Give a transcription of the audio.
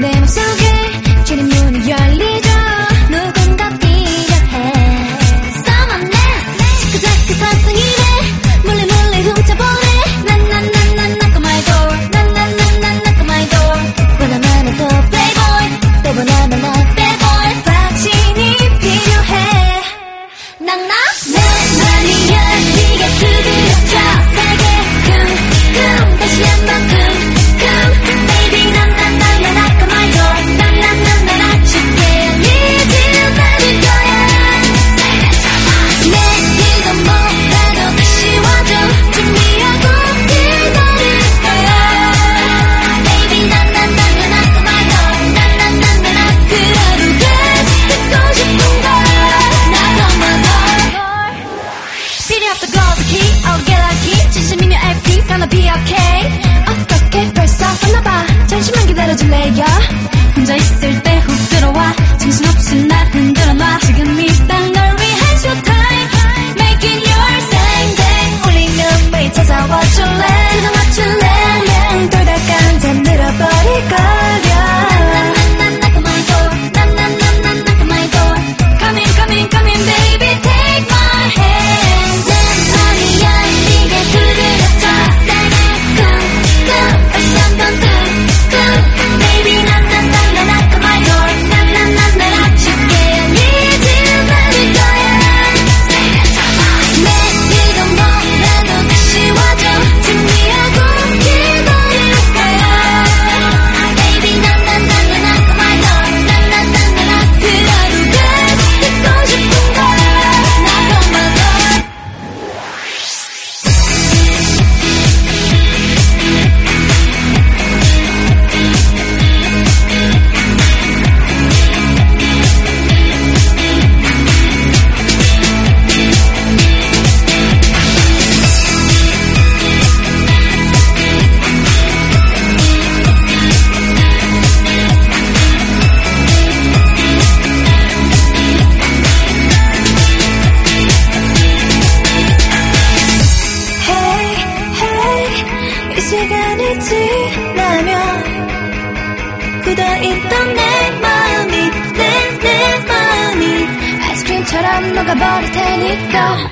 내맘 속에 Gloves, keys, oh, galaxy, 70mm, FPS, and the PLK. 어떻게 벌써 왔나봐 잠시만 기다려줄래요 지나면 굳어있던 내 마음이 내 내 마음이. 아이스크림처럼 녹아버릴 테니까.